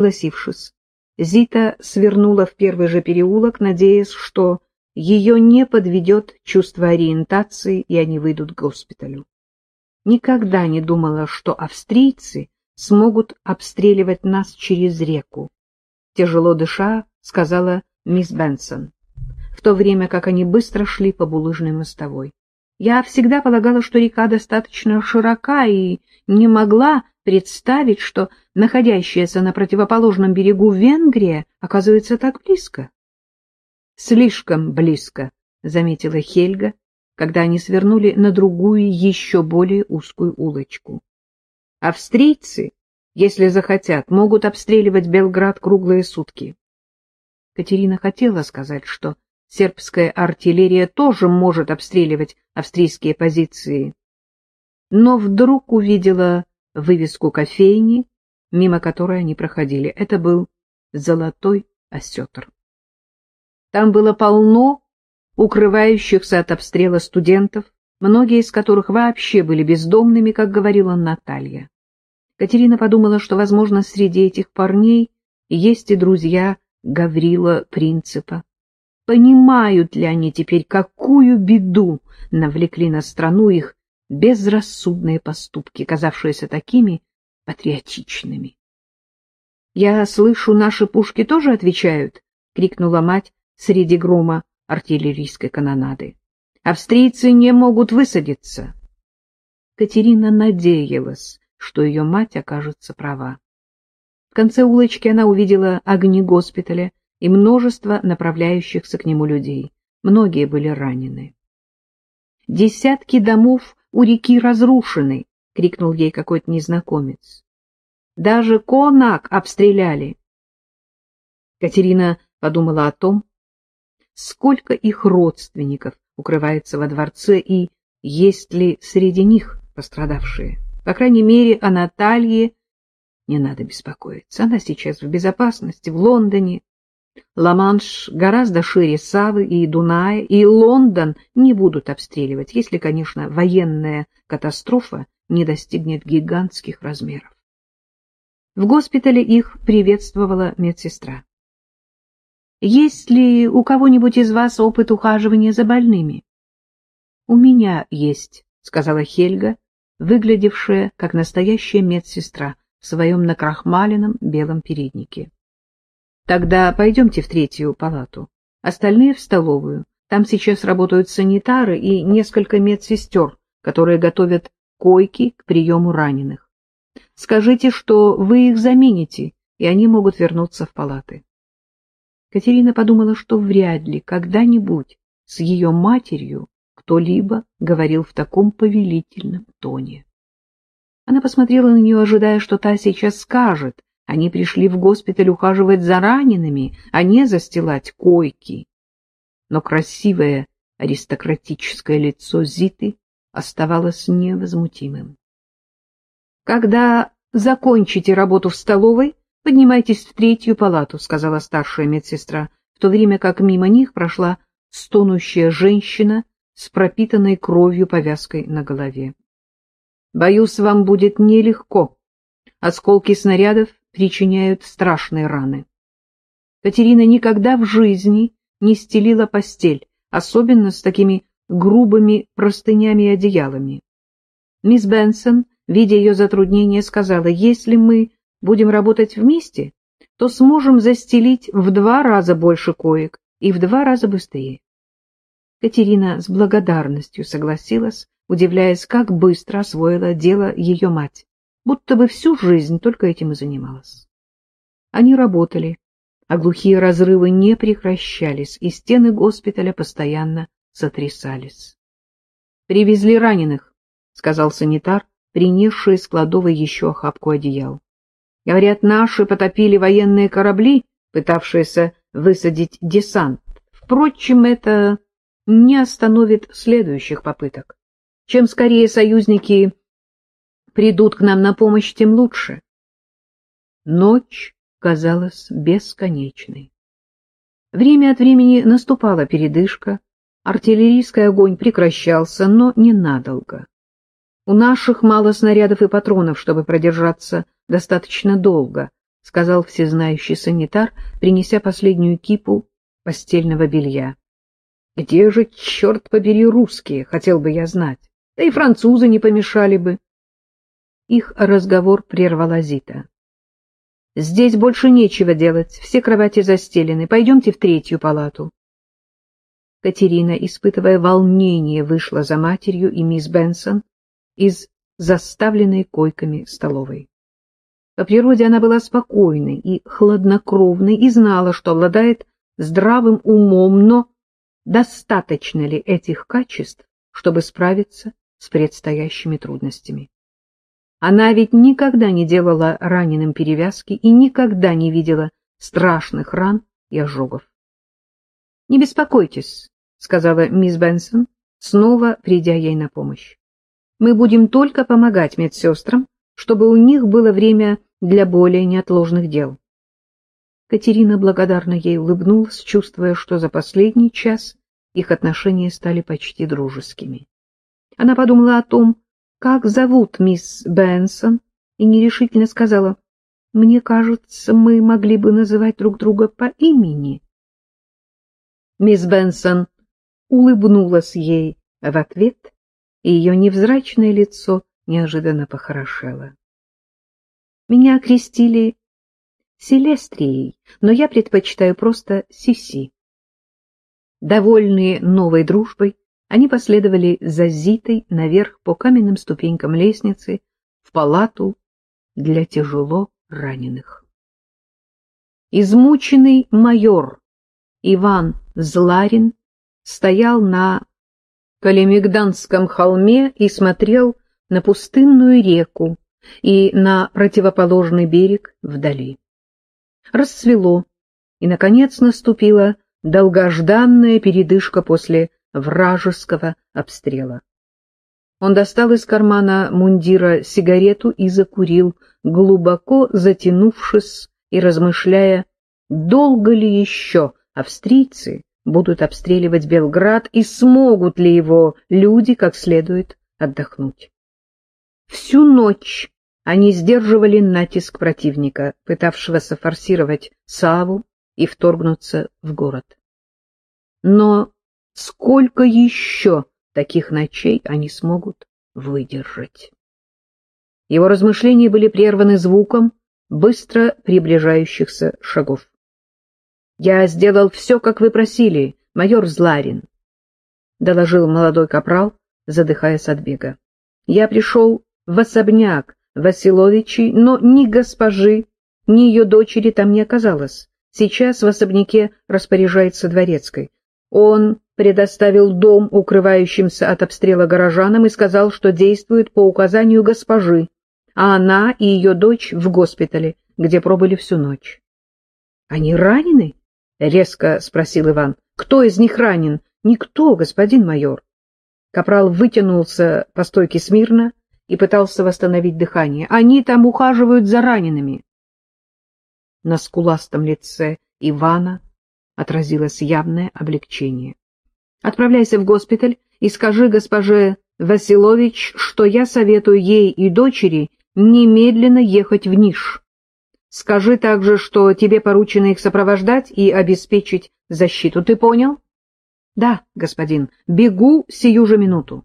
Согласившись, Зита свернула в первый же переулок, надеясь, что ее не подведет чувство ориентации, и они выйдут к госпиталю. Никогда не думала, что австрийцы смогут обстреливать нас через реку. Тяжело дыша, сказала мисс Бенсон, в то время как они быстро шли по булыжной мостовой. Я всегда полагала, что река достаточно широка и не могла представить, что находящаяся на противоположном берегу Венгрия оказывается так близко. Слишком близко, заметила Хельга, когда они свернули на другую, еще более узкую улочку. Австрийцы, если захотят, могут обстреливать Белград круглые сутки. Катерина хотела сказать, что сербская артиллерия тоже может обстреливать австрийские позиции, но вдруг увидела вывеску кофейни, мимо которой они проходили. Это был золотой осетр. Там было полно укрывающихся от обстрела студентов, многие из которых вообще были бездомными, как говорила Наталья. Катерина подумала, что, возможно, среди этих парней есть и друзья Гаврила Принципа. Понимают ли они теперь, какую беду навлекли на страну их безрассудные поступки, казавшиеся такими патриотичными? — Я слышу, наши пушки тоже отвечают? — крикнула мать среди грома артиллерийской канонады. — Австрийцы не могут высадиться. Катерина надеялась, что ее мать окажется права. В конце улочки она увидела огни госпиталя и множество направляющихся к нему людей. Многие были ранены. «Десятки домов у реки разрушены!» — крикнул ей какой-то незнакомец. «Даже конак обстреляли!» Катерина подумала о том, сколько их родственников укрывается во дворце и есть ли среди них пострадавшие. По крайней мере, о Наталье не надо беспокоиться. Она сейчас в безопасности, в Лондоне. Ла-Манш гораздо шире Савы и Дуная, и Лондон не будут обстреливать, если, конечно, военная катастрофа не достигнет гигантских размеров. В госпитале их приветствовала медсестра. «Есть ли у кого-нибудь из вас опыт ухаживания за больными?» «У меня есть», — сказала Хельга, выглядевшая как настоящая медсестра в своем накрахмаленном белом переднике. Тогда пойдемте в третью палату. Остальные в столовую. Там сейчас работают санитары и несколько медсестер, которые готовят койки к приему раненых. Скажите, что вы их замените, и они могут вернуться в палаты. Катерина подумала, что вряд ли когда-нибудь с ее матерью кто-либо говорил в таком повелительном тоне. Она посмотрела на нее, ожидая, что та сейчас скажет. Они пришли в госпиталь ухаживать за ранеными, а не застилать койки. Но красивое аристократическое лицо Зиты оставалось невозмутимым. «Когда закончите работу в столовой, поднимайтесь в третью палату», — сказала старшая медсестра, в то время как мимо них прошла стонущая женщина с пропитанной кровью повязкой на голове. Боюсь, вам будет нелегко. Осколки снарядов причиняют страшные раны. Катерина никогда в жизни не стелила постель, особенно с такими грубыми простынями и одеялами. Мисс Бенсон, видя ее затруднение, сказала, если мы будем работать вместе, то сможем застелить в два раза больше коек и в два раза быстрее. Катерина с благодарностью согласилась, удивляясь, как быстро освоила дело ее мать, будто бы всю жизнь только этим и занималась. Они работали, а глухие разрывы не прекращались, и стены госпиталя постоянно сотрясались. «Привезли раненых», — сказал санитар, принесший из кладовой еще охапку одеял. «Говорят, наши потопили военные корабли, пытавшиеся высадить десант. Впрочем, это не остановит следующих попыток. Чем скорее союзники придут к нам на помощь, тем лучше. Ночь казалась бесконечной. Время от времени наступала передышка, артиллерийский огонь прекращался, но ненадолго. У наших мало снарядов и патронов, чтобы продержаться достаточно долго, — сказал всезнающий санитар, принеся последнюю кипу постельного белья. — Где же, черт побери, русские, хотел бы я знать. Да и французы не помешали бы. Их разговор прервала Зита. — Здесь больше нечего делать, все кровати застелены. Пойдемте в третью палату. Катерина, испытывая волнение, вышла за матерью и мисс Бенсон из заставленной койками столовой. По природе она была спокойной и хладнокровной и знала, что обладает здравым умом, но достаточно ли этих качеств, чтобы справиться с предстоящими трудностями? Она ведь никогда не делала раненым перевязки и никогда не видела страшных ран и ожогов. — Не беспокойтесь, — сказала мисс Бенсон, снова придя ей на помощь. — Мы будем только помогать медсестрам, чтобы у них было время для более неотложных дел. Катерина благодарно ей улыбнулась, чувствуя, что за последний час их отношения стали почти дружескими. Она подумала о том, как зовут мисс Бенсон, и нерешительно сказала, «Мне кажется, мы могли бы называть друг друга по имени». Мисс Бенсон улыбнулась ей в ответ, и ее невзрачное лицо неожиданно похорошело. Меня окрестили Селестрией, но я предпочитаю просто Сиси. Довольные новой дружбой, они последовали за Зитой наверх по каменным ступенькам лестницы в палату для тяжело раненых. Измученный майор Иван Зларин стоял на Калемигданском холме и смотрел на пустынную реку, и на противоположный берег вдали. Рассвело, и, наконец, наступила долгожданная передышка после вражеского обстрела. Он достал из кармана мундира сигарету и закурил, глубоко затянувшись и размышляя, долго ли еще австрийцы будут обстреливать Белград и смогут ли его люди как следует отдохнуть. Всю ночь они сдерживали натиск противника, пытавшегося форсировать Саву и вторгнуться в город. Но сколько еще таких ночей они смогут выдержать? Его размышления были прерваны звуком быстро приближающихся шагов. «Я сделал все, как вы просили, майор Зларин», — доложил молодой капрал, задыхаясь от бега. «Я пришел в особняк Василовичей, но ни госпожи, ни ее дочери там не оказалось. Сейчас в особняке распоряжается дворецкой. Он предоставил дом укрывающимся от обстрела горожанам и сказал, что действует по указанию госпожи, а она и ее дочь в госпитале, где пробыли всю ночь. — Они ранены? — резко спросил Иван. — Кто из них ранен? — Никто, господин майор. Капрал вытянулся по стойке смирно, и пытался восстановить дыхание. Они там ухаживают за ранеными. На скуластом лице Ивана отразилось явное облегчение. Отправляйся в госпиталь и скажи госпоже Василович, что я советую ей и дочери немедленно ехать в Ниш. Скажи также, что тебе поручено их сопровождать и обеспечить защиту. Ты понял? — Да, господин. Бегу сию же минуту.